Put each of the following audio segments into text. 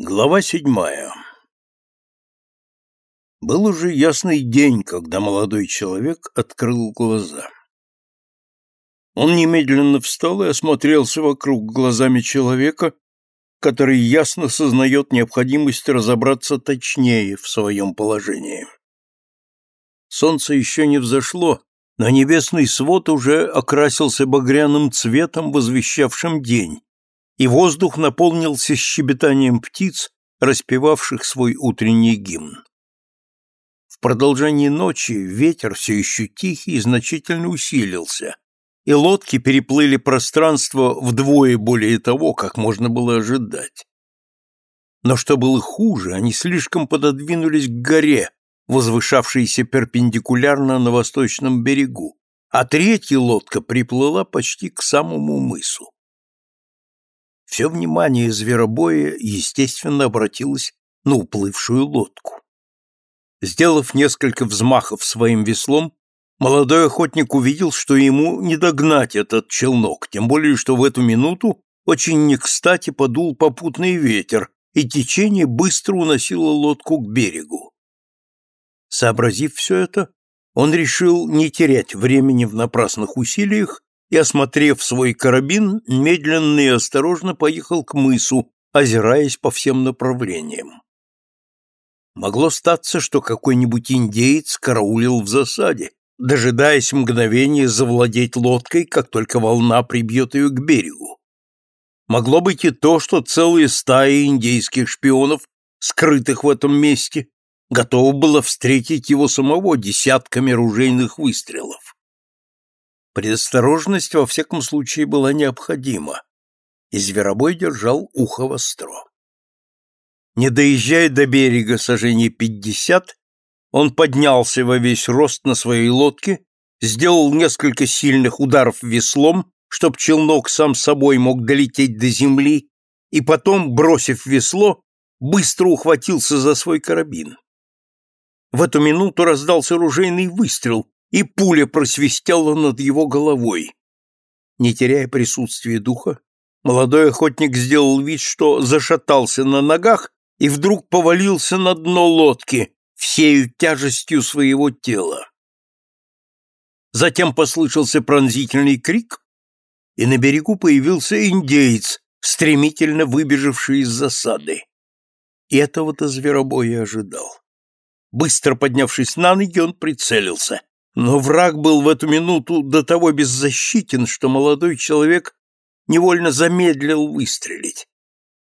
Глава седьмая Был уже ясный день, когда молодой человек открыл глаза. Он немедленно встал и осмотрелся вокруг глазами человека, который ясно сознает необходимость разобраться точнее в своем положении. Солнце еще не взошло, но небесный свод уже окрасился багряным цветом, возвещавшим день, и воздух наполнился щебетанием птиц, распевавших свой утренний гимн. В продолжении ночи ветер все еще тихий значительно усилился, и лодки переплыли пространство вдвое более того, как можно было ожидать. Но что было хуже, они слишком пододвинулись к горе, возвышавшейся перпендикулярно на восточном берегу, а третья лодка приплыла почти к самому мысу. Все внимание зверобоя, естественно, обратилось на уплывшую лодку. Сделав несколько взмахов своим веслом, молодой охотник увидел, что ему не догнать этот челнок, тем более, что в эту минуту очень не кстати подул попутный ветер, и течение быстро уносило лодку к берегу. Сообразив все это, он решил не терять времени в напрасных усилиях и, осмотрев свой карабин, медленно и осторожно поехал к мысу, озираясь по всем направлениям. Могло статься, что какой-нибудь индеец караулил в засаде, дожидаясь мгновения завладеть лодкой, как только волна прибьет ее к берегу. Могло быть и то, что целые стаи индейских шпионов, скрытых в этом месте, готова была встретить его самого десятками ружейных выстрелов. Предосторожность во всяком случае была необходима, и зверобой держал ухо востро. Не доезжая до берега сожжений пятьдесят, он поднялся во весь рост на своей лодке, сделал несколько сильных ударов веслом, чтоб челнок сам собой мог долететь до земли, и потом, бросив весло, быстро ухватился за свой карабин. В эту минуту раздался ружейный выстрел, и пуля просвистела над его головой. Не теряя присутствия духа, молодой охотник сделал вид, что зашатался на ногах и вдруг повалился на дно лодки всею тяжестью своего тела. Затем послышался пронзительный крик, и на берегу появился индеец, стремительно выбежавший из засады. И этого-то зверобой и ожидал. Быстро поднявшись на ноги, он прицелился. Но враг был в эту минуту до того беззащитен, что молодой человек невольно замедлил выстрелить.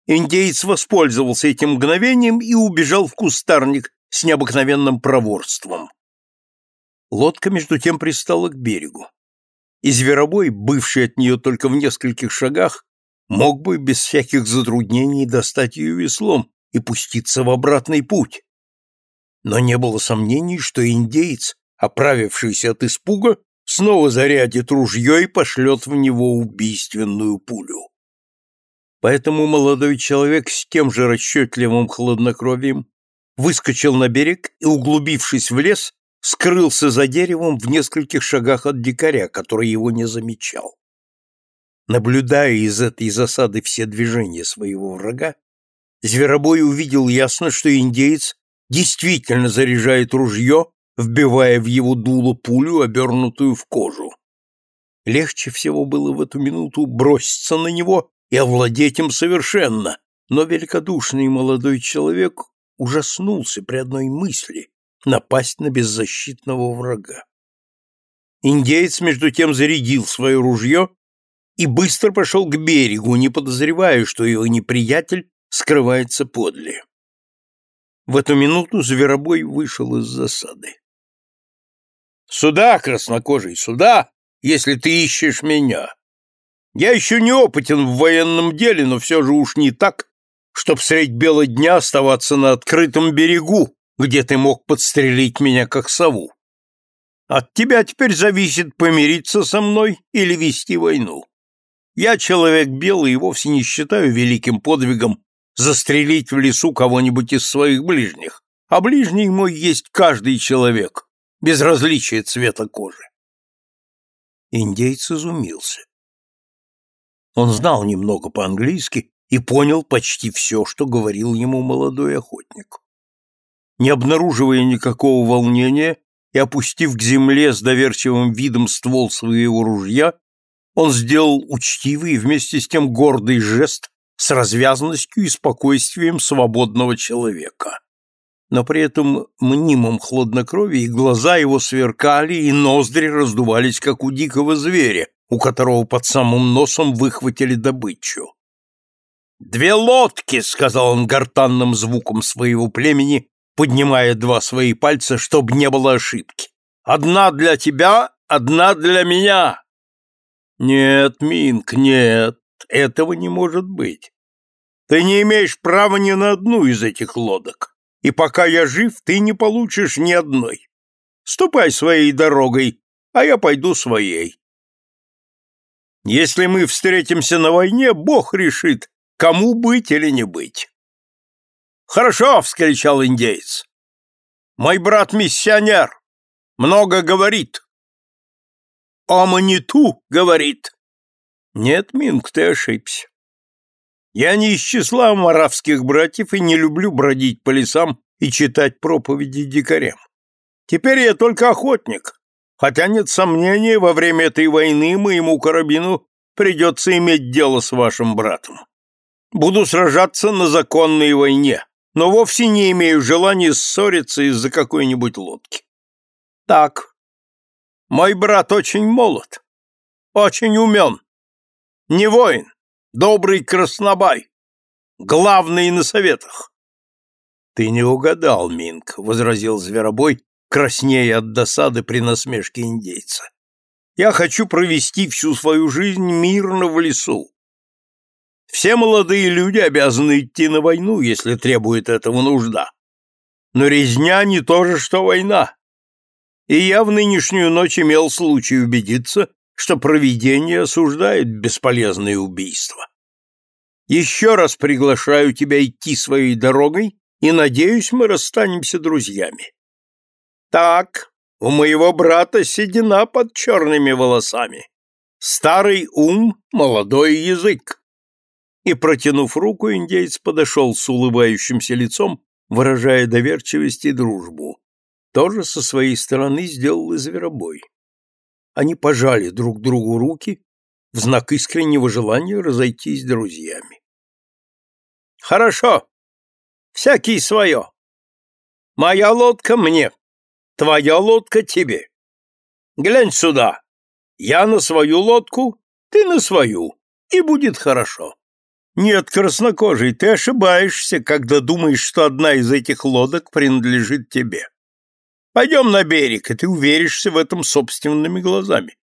Индеец воспользовался этим мгновением и убежал в кустарник с необыкновенным проворством. Лодка между тем пристала к берегу. И зверобой, бывший от нее только в нескольких шагах, мог бы без всяких затруднений достать ее веслом и пуститься в обратный путь. Но не было сомнений, что индеец оправившийся от испуга, снова зарядит ружье и пошлет в него убийственную пулю. Поэтому молодой человек с тем же расчетливым хладнокровием выскочил на берег и, углубившись в лес, скрылся за деревом в нескольких шагах от дикаря, который его не замечал. Наблюдая из этой засады все движения своего врага, Зверобой увидел ясно, что индеец действительно заряжает ружье вбивая в его дуло пулю, обернутую в кожу. Легче всего было в эту минуту броситься на него и овладеть им совершенно, но великодушный молодой человек ужаснулся при одной мысли напасть на беззащитного врага. Индеец, между тем, зарядил свое ружье и быстро пошел к берегу, не подозревая, что его неприятель скрывается подле. В эту минуту зверобой вышел из засады. Сюда, краснокожий, сюда, если ты ищешь меня. Я еще не опытен в военном деле, но все же уж не так, чтоб средь бела дня оставаться на открытом берегу, где ты мог подстрелить меня как сову. От тебя теперь зависит помириться со мной или вести войну. Я человек белый и вовсе не считаю великим подвигом застрелить в лесу кого-нибудь из своих ближних, а ближний мой есть каждый человек, без различия цвета кожи. Индейец изумился. Он знал немного по-английски и понял почти все, что говорил ему молодой охотник. Не обнаруживая никакого волнения и опустив к земле с доверчивым видом ствол своего ружья, он сделал учтивый и вместе с тем гордый жест с развязностью и спокойствием свободного человека. Но при этом мнимом хладнокровии глаза его сверкали и ноздри раздувались, как у дикого зверя, у которого под самым носом выхватили добычу. «Две лодки!» — сказал он гортанным звуком своего племени, поднимая два свои пальца, чтобы не было ошибки. «Одна для тебя, одна для меня!» «Нет, Минк, нет, этого не может быть. Ты не имеешь права ни на одну из этих лодок, и пока я жив, ты не получишь ни одной. Ступай своей дорогой, а я пойду своей. Если мы встретимся на войне, Бог решит, кому быть или не быть. Хорошо, вскричал индейец. Мой брат миссионер, много говорит. О Маниту говорит. Нет, Минг, ты ошибся. Я не из числа маравских братьев и не люблю бродить по лесам и читать проповеди дикарям. Теперь я только охотник, Хотя нет сомнения, во время этой войны моему карабину придется иметь дело с вашим братом. Буду сражаться на законной войне, но вовсе не имею желания ссориться из-за какой-нибудь лодки. Так, мой брат очень молод, очень умен, не воин, добрый краснобай, главный на советах. Ты не угадал, Минк, возразил Зверобой, краснея от досады при насмешке индейца. Я хочу провести всю свою жизнь мирно в лесу. Все молодые люди обязаны идти на войну, если требует этого нужда. Но резня не то же, что война. И я в нынешнюю ночь имел случай убедиться, что провидение осуждает бесполезные убийства. Еще раз приглашаю тебя идти своей дорогой, и, надеюсь, мы расстанемся друзьями. Так, у моего брата седина под черными волосами. Старый ум, молодой язык. И, протянув руку, индейец подошел с улыбающимся лицом, выражая доверчивость и дружбу. Тоже со своей стороны сделал и зверобой. Они пожали друг другу руки в знак искреннего желания разойтись друзьями. «Хорошо. Всякий свое. Моя лодка мне, Твоя лодка тебе. Глянь сюда. Я на свою лодку, ты на свою, и будет хорошо. Нет, краснокожий, ты ошибаешься, когда думаешь, что одна из этих лодок принадлежит тебе. Пойдем на берег, и ты уверишься в этом собственными глазами.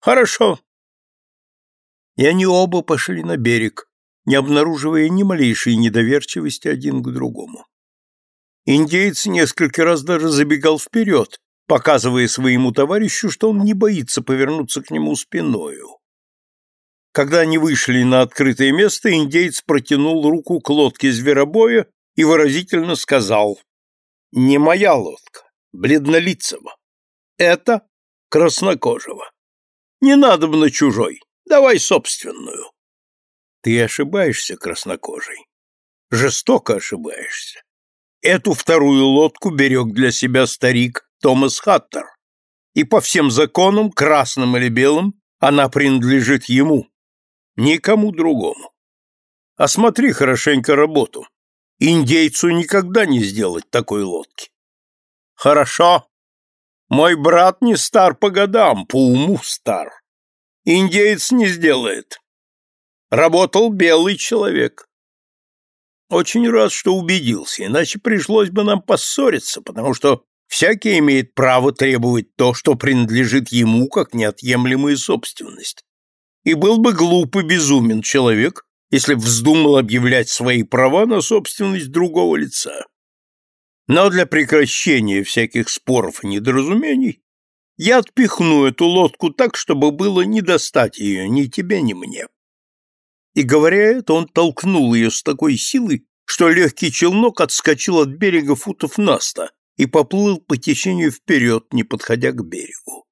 Хорошо. И они оба пошли на берег, не обнаруживая ни малейшей недоверчивости один к другому. Индеец несколько раз даже забегал вперед, показывая своему товарищу, что он не боится повернуться к нему спиною. Когда они вышли на открытое место, индеец протянул руку к лодке зверобоя и выразительно сказал «Не моя лодка, бледнолицего. Это краснокожего. Не надо на чужой, давай собственную». Ты ошибаешься, краснокожий. Жестоко ошибаешься. Эту вторую лодку берег для себя старик Томас Хаттер, и по всем законам, красным или белым, она принадлежит ему, никому другому. Осмотри хорошенько работу. Индейцу никогда не сделать такой лодки. Хорошо. Мой брат не стар по годам, по уму стар. Индеец не сделает. Работал белый человек. Очень рад, что убедился, иначе пришлось бы нам поссориться, потому что всякий имеет право требовать то, что принадлежит ему как неотъемлемая собственность. И был бы глуп и безумен человек, если вздумал объявлять свои права на собственность другого лица. Но для прекращения всяких споров и недоразумений я отпихну эту лодку так, чтобы было не достать ее ни тебе, ни мне. И говоря это, он толкнул ее с такой силой, что легкий челнок отскочил от берега футов на сто и поплыл по течению вперед, не подходя к берегу.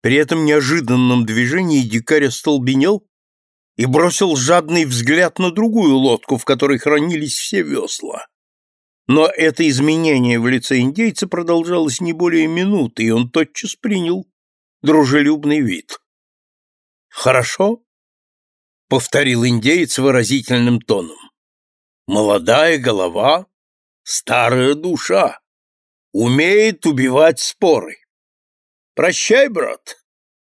При этом неожиданном движении дикарь остолбенел и бросил жадный взгляд на другую лодку, в которой хранились все весла. Но это изменение в лице индейца продолжалось не более минуты, и он тотчас принял дружелюбный вид. «Хорошо?» — повторил индеец выразительным тоном. «Молодая голова, старая душа, умеет убивать споры. Прощай, брат,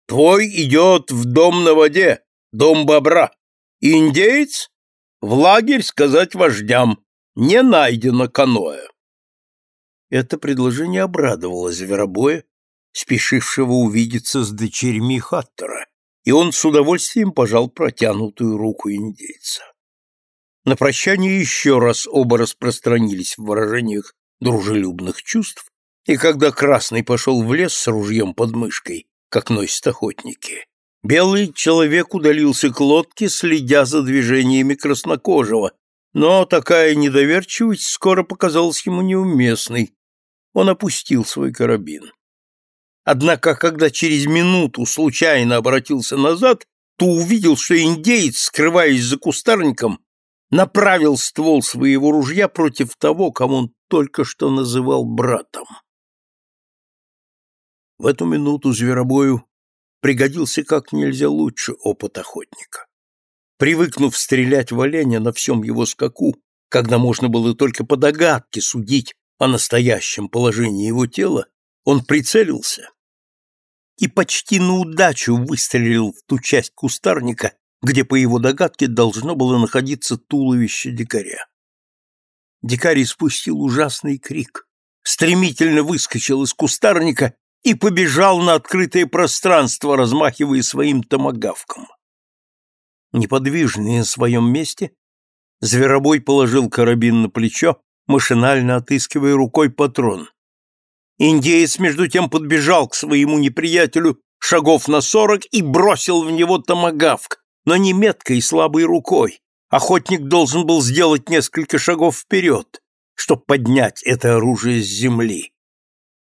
твой идет в дом на воде, дом бобра. Индеец в лагерь сказать вождям, не найдено каноэ. Это предложение обрадовало Зверобоя, спешившего увидеться с дочерьми Хаттера, и он с удовольствием пожал протянутую руку индейца. На прощание еще раз оба распространились в выражениях дружелюбных чувств, и когда Красный пошел в лес с ружьем под мышкой, как носят охотники, белый человек удалился к лодке, следя за движениями краснокожего, но такая недоверчивость скоро показалась ему неуместной. Он опустил свой карабин. Однако, когда через минуту случайно обратился назад, то увидел, что индеец, скрываясь за кустарником, направил ствол своего ружья против того, кому он только что называл братом. В эту минуту зверобою пригодился как нельзя лучше опыт охотника. Привыкнув стрелять в оленя на всем его скаку, когда можно было только по догадке судить о настоящем положении его тела, он прицелился и почти на удачу выстрелил в ту часть кустарника, где, по его догадке, должно было находиться туловище дикаря. Дикарь испустил ужасный крик, стремительно выскочил из кустарника и побежал на открытое пространство, размахивая своим томагавком. Неподвижный на своем месте, зверобой положил карабин на плечо, машинально отыскивая рукой патрон. Индеец, между тем, подбежал к своему неприятелю шагов на сорок и бросил в него томагавк, но не меткой и слабой рукой. Охотник должен был сделать несколько шагов вперед, чтобы поднять это оружие с земли.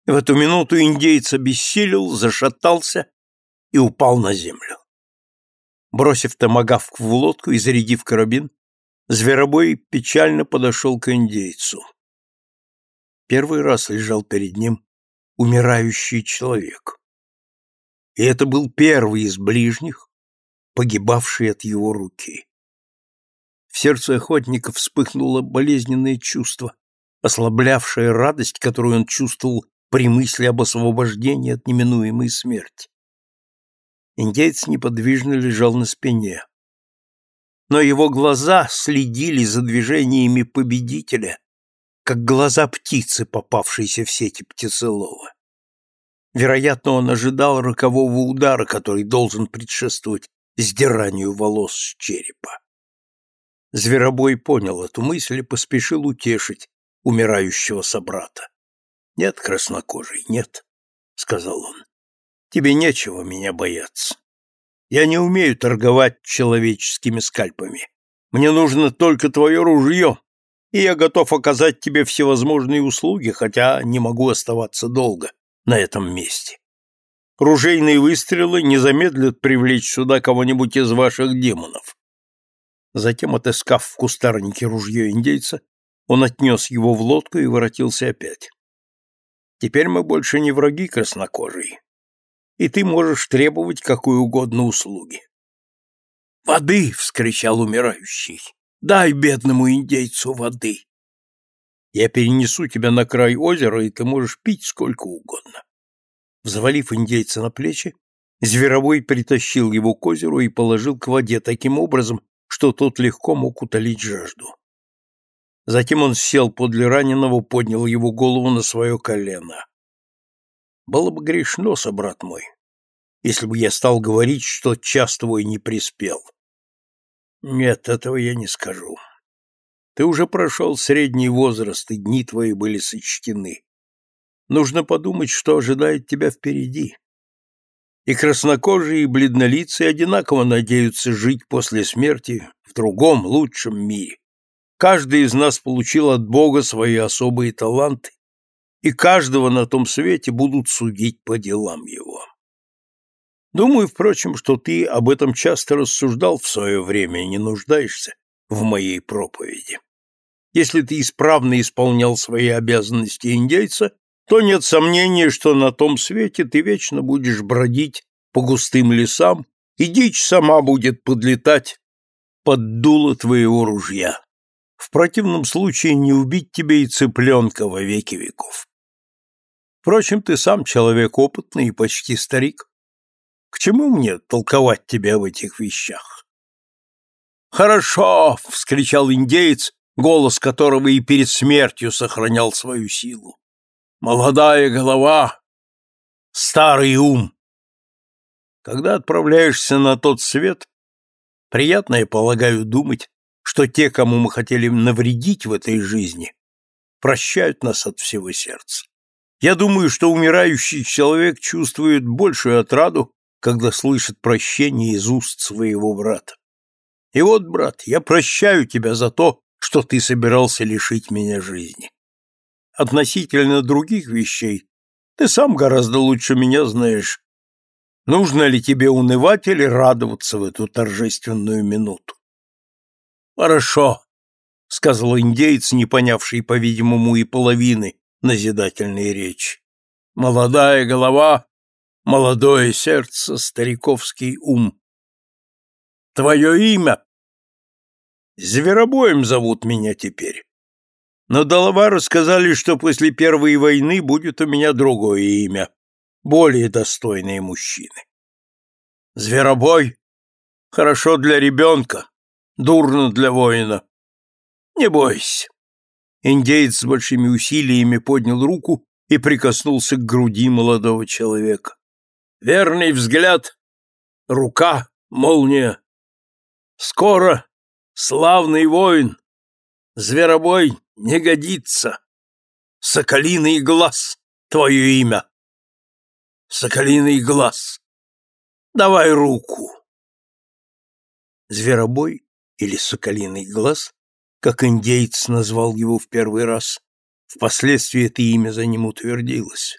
В эту минуту индейец обессилел, зашатался и упал на землю. Бросив томагавк в лодку и зарядив карабин, Зверобой печально подошел к индейцу. Первый раз лежал перед ним умирающий человек. И это был первый из ближних, погибавший от его руки. В сердце охотника вспыхнуло болезненное чувство, ослаблявшее радость, которую он чувствовал при мысли об освобождении от неминуемой смерти. Индеец неподвижно лежал на спине. Но его глаза следили за движениями победителя, как глаза птицы, попавшейся в сети птицелова. Вероятно, он ожидал рокового удара, который должен предшествовать сдиранию волос с черепа. Зверобой понял эту мысль и поспешил утешить умирающего собрата. «Нет, краснокожий, нет», — сказал он. «Тебе нечего меня бояться. Я не умею торговать человеческими скальпами. Мне нужно только твое ружье, и я готов оказать тебе всевозможные услуги, хотя не могу оставаться долго на этом месте. Ружейные выстрелы не замедлят привлечь сюда кого-нибудь из ваших демонов. Затем, отыскав в кустарнике ружье индейца, он отнес его в лодку и воротился опять. Теперь мы больше не враги краснокожие, и ты можешь требовать какой угодно услуги. «Воды!» — вскричал умирающий. «Дай бедному индейцу воды!» «Я перенесу тебя на край озера, и ты можешь пить сколько угодно». Взвалив индейца на плечи, Зверовой притащил его к озеру и положил к воде таким образом, что тот легко мог утолить жажду. Затем он сел подле раненого, поднял его голову на свое колено. Было бы грешно, собрат мой, если бы я стал говорить, что час твой не приспел. Нет, этого я не скажу. Ты уже прошел средний возраст, и дни твои были сочтены. Нужно подумать, что ожидает тебя впереди. И краснокожие, и бледнолицые одинаково надеются жить после смерти в другом, лучшем мире. Каждый из нас получил от Бога свои особые таланты, и каждого на том свете будут судить по делам его. Думаю, впрочем, что ты об этом часто рассуждал в свое время и не нуждаешься в моей проповеди. Если ты исправно исполнял свои обязанности индейца, то нет сомнения, что на том свете ты вечно будешь бродить по густым лесам, и дичь сама будет подлетать под дуло твоего ружья. В противном случае не убить тебе и цыпленка во веки веков. Впрочем, ты сам человек опытный и почти старик. К чему мне толковать тебе об этих вещах? «Хорошо!» — вскричал индеец, голос которого и перед смертью сохранял свою силу. «Молодая голова, старый ум. Когда отправляешься на тот свет, приятно, я полагаю, думать, что те, кому мы хотели навредить в этой жизни, прощают нас от всего сердца. Я думаю, что умирающий человек чувствует большую отраду, когда слышит прощение из уст своего брата. И вот, брат, я прощаю тебя за то, что ты собирался лишить меня жизни. Относительно других вещей ты сам гораздо лучше меня знаешь, нужно ли тебе унывать или радоваться в эту торжественную минуту. Хорошо, сказал индеец, не понявший, по-видимому, и половины назидательной речи. Молодая голова, молодое сердце, стариковский ум. Твое имя? Зверобоем зовут меня теперь. Но Долова сказали, что после Первой войны будет у меня другое имя, более достойное мужчины. Зверобой? Хорошо для ребенка, дурно для воина. Не бойся. Индеец с большими усилиями поднял руку и прикоснулся к груди молодого человека. Верный взгляд, рука, молния. Скоро, славный воин, зверобой не годится. Соколиный глаз — твое имя. Соколиный глаз. Давай руку. Зверобой или соколиный глаз, как индейец назвал его в первый раз, впоследствии это имя за ним утвердилось.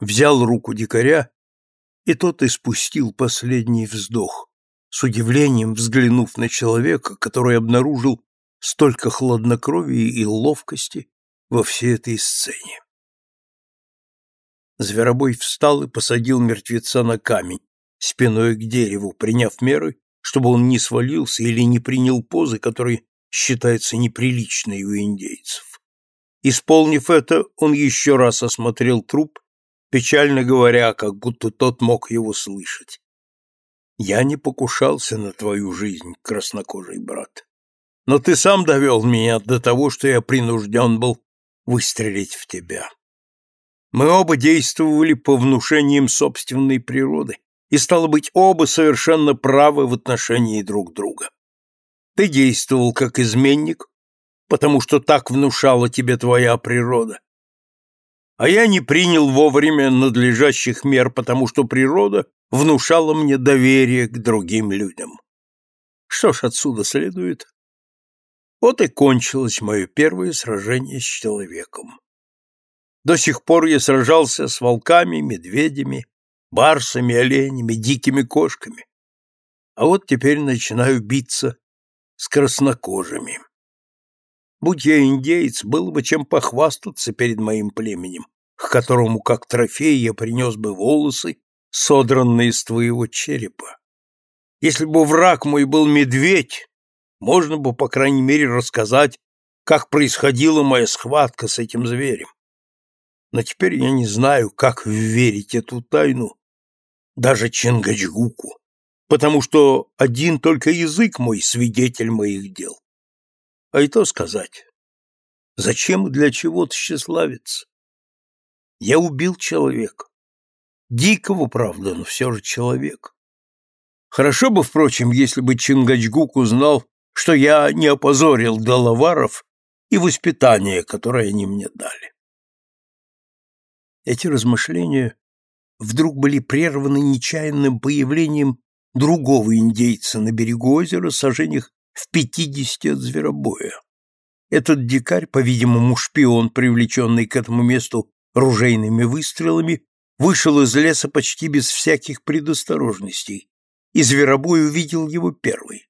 Взял руку дикаря, и тот испустил последний вздох, с удивлением взглянув на человека, который обнаружил столько хладнокровия и ловкости во всей этой сцене. Зверобой встал и посадил мертвеца на камень, спиной к дереву, приняв меры, чтобы он не свалился или не принял позы, которые считаются неприличной у индейцев. Исполнив это, он еще раз осмотрел труп, печально говоря, как будто тот мог его слышать. «Я не покушался на твою жизнь, краснокожий брат но ты сам довел меня до того, что я принужден был выстрелить в тебя. Мы оба действовали по внушениям собственной природы, и, стало быть, оба совершенно правы в отношении друг друга. Ты действовал как изменник, потому что так внушала тебе твоя природа. А я не принял вовремя надлежащих мер, потому что природа внушала мне доверие к другим людям. Что ж отсюда следует? Вот и кончилось мое первое сражение с человеком. До сих пор я сражался с волками, медведями, барсами, оленями, дикими кошками. А вот теперь начинаю биться с краснокожими. Будь я индеец, было бы чем похвастаться перед моим племенем, к которому как трофей я принес бы волосы, содранные из твоего черепа. Если бы враг мой был медведь, можно бы, по крайней мере, рассказать, как происходила моя схватка с этим зверем. Но теперь я не знаю, как верить эту тайну даже Чингачгуку, потому что один только язык мой свидетель моих дел. А и то сказать, зачем и для чего тщеславиться? Я убил человека. Дикого, правда, но все же человек. Хорошо бы, впрочем, если бы Чингачгук узнал, что я не опозорил Доловаров и воспитание, которое они мне дали. Эти размышления вдруг были прерваны нечаянным появлением другого индейца на берегу озера, сожжениях в пятидесяти от зверобоя. Этот дикарь, по-видимому, шпион, привлеченный к этому месту ружейными выстрелами, вышел из леса почти без всяких предосторожностей, и зверобой увидел его первый.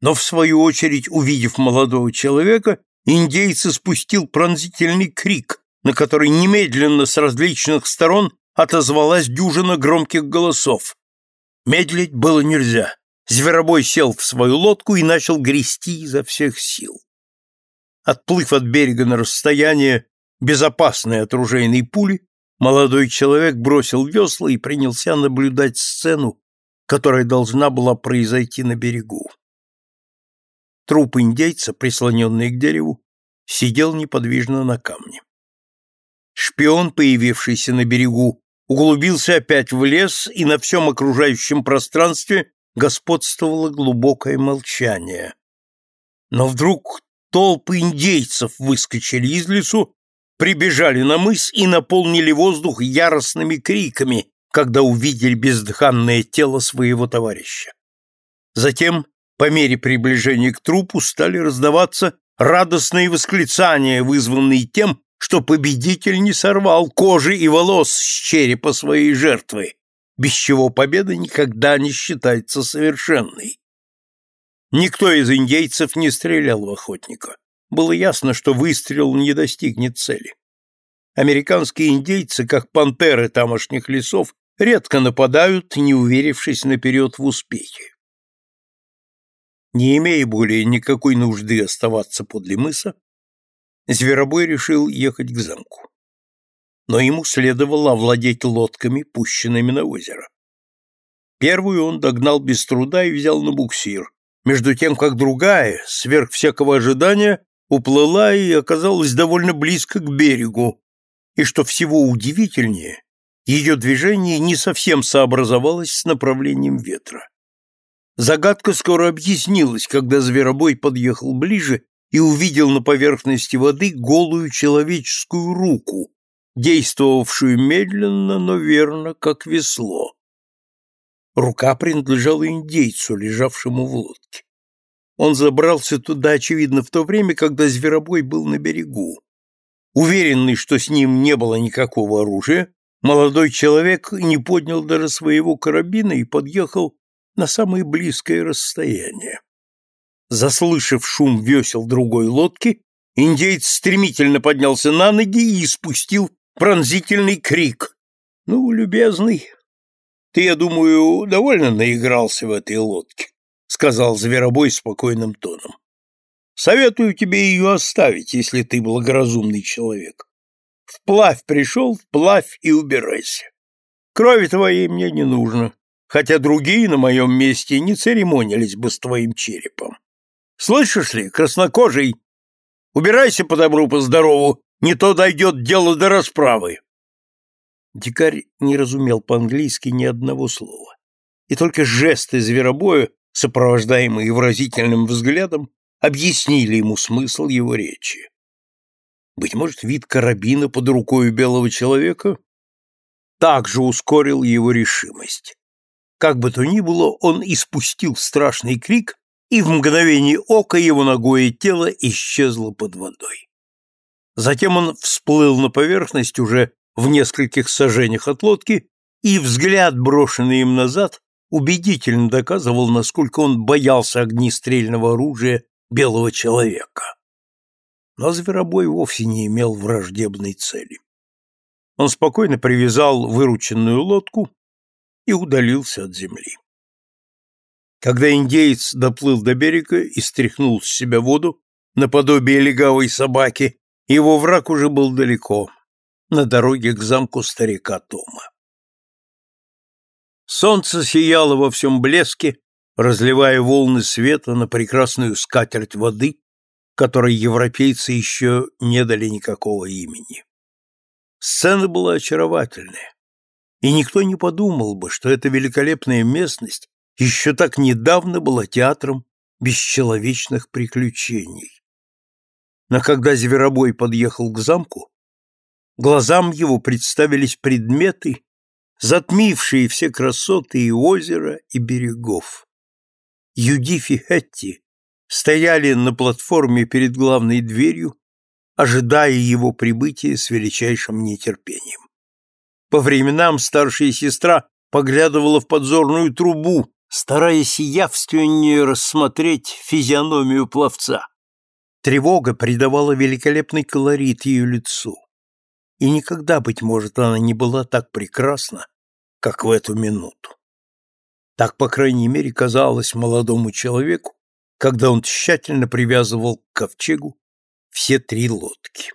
Но, в свою очередь, увидев молодого человека, индейца спустил пронзительный крик, на который немедленно с различных сторон отозвалась дюжина громких голосов. Медлить было нельзя. Зверобой сел в свою лодку и начал грести изо всех сил. Отплыв от берега на расстояние, безопасное от ружейной пули, молодой человек бросил весла и принялся наблюдать сцену, которая должна была произойти на берегу. Труп индейца, прислоненный к дереву, сидел неподвижно на камне. Шпион, появившийся на берегу, углубился опять в лес, и на всем окружающем пространстве господствовало глубокое молчание. Но вдруг толпы индейцев выскочили из лесу, прибежали на мыс и наполнили воздух яростными криками, когда увидели бездыханное тело своего товарища. Затем, по мере приближения к трупу, стали раздаваться радостные восклицания, вызванные тем, что победитель не сорвал кожи и волос с черепа своей жертвы, без чего победа никогда не считается совершенной. Никто из индейцев не стрелял в охотника. Было ясно, что выстрел не достигнет цели. Американские индейцы, как пантеры тамошних лесов, редко нападают, не уверившись наперед в успехе. Не имея более никакой нужды оставаться подле мыса, Зверобой решил ехать к замку. Но ему следовало овладеть лодками, пущенными на озеро. Первую он догнал без труда и взял на буксир, между тем как другая, сверх всякого ожидания, уплыла и оказалась довольно близко к берегу, и, что всего удивительнее, ее движение не совсем сообразовалось с направлением ветра. Загадка скоро объяснилась, когда зверобой подъехал ближе и увидел на поверхности воды голую человеческую руку, действовавшую медленно, но верно, как весло. Рука принадлежала индейцу, лежавшему в лодке. Он забрался туда, очевидно, в то время, когда зверобой был на берегу. Уверенный, что с ним не было никакого оружия, молодой человек не поднял даже своего карабина и подъехал на самое близкое расстояние. Заслышав шум весел другой лодки, индейец стремительно поднялся на ноги и испустил пронзительный крик. «Ну, любезный, ты, я думаю, довольно наигрался в этой лодке», — сказал Зверобой спокойным тоном. «Советую тебе ее оставить, если ты благоразумный человек. Вплавь пришел, вплавь и убирайся. Крови твоей мне не нужно, хотя другие на моем месте не церемонились бы с твоим черепом. Слышишь ли, краснокожий, убирайся по добру, по здорову, не то дойдет дело до расправы. Дикарь не разумел по-английски ни одного слова, и только жесты зверобоя, сопровождаемые выразительным взглядом, объяснили ему смысл его речи. Быть может, вид карабина под рукой белого человека также ускорил его решимость. Как бы то ни было, он испустил страшный крик и в мгновение ока его ногое тело исчезло под водой. Затем он всплыл на поверхность уже в нескольких сажениях от лодки, и взгляд, брошенный им назад, убедительно доказывал, насколько он боялся огнестрельного оружия белого человека. Но зверобой вовсе не имел враждебной цели. Он спокойно привязал вырученную лодку и удалился от земли. Когда индеец доплыл до берега и стряхнул с себя воду, наподобие легавой собаки, его враг уже был далеко, на дороге к замку старика Тома. Солнце сияло во всем блеске, разливая волны света на прекрасную скатерть воды, которой европейцы еще не дали никакого имени. Сцена была очаровательная, и никто не подумал бы, что эта великолепная местность еще так недавно была театром бесчеловечных приключений. Но когда Зверобой подъехал к замку, глазам его представились предметы, затмившие все красоты и озера, и берегов. Юдиф и Хетти стояли на платформе перед главной дверью, ожидая его прибытия с величайшим нетерпением. По временам старшая сестра поглядывала в подзорную трубу, стараясь явственнее рассмотреть физиономию пловца. Тревога придавала великолепный колорит ее лицу. И никогда, быть может, она не была так прекрасна, как в эту минуту. Так, по крайней мере, казалось молодому человеку, когда он тщательно привязывал к ковчегу все три лодки.